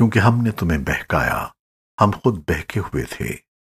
کیونکہ ہم نے تمہیں بہکایا ہم خود بہکے ہوئے تھے۔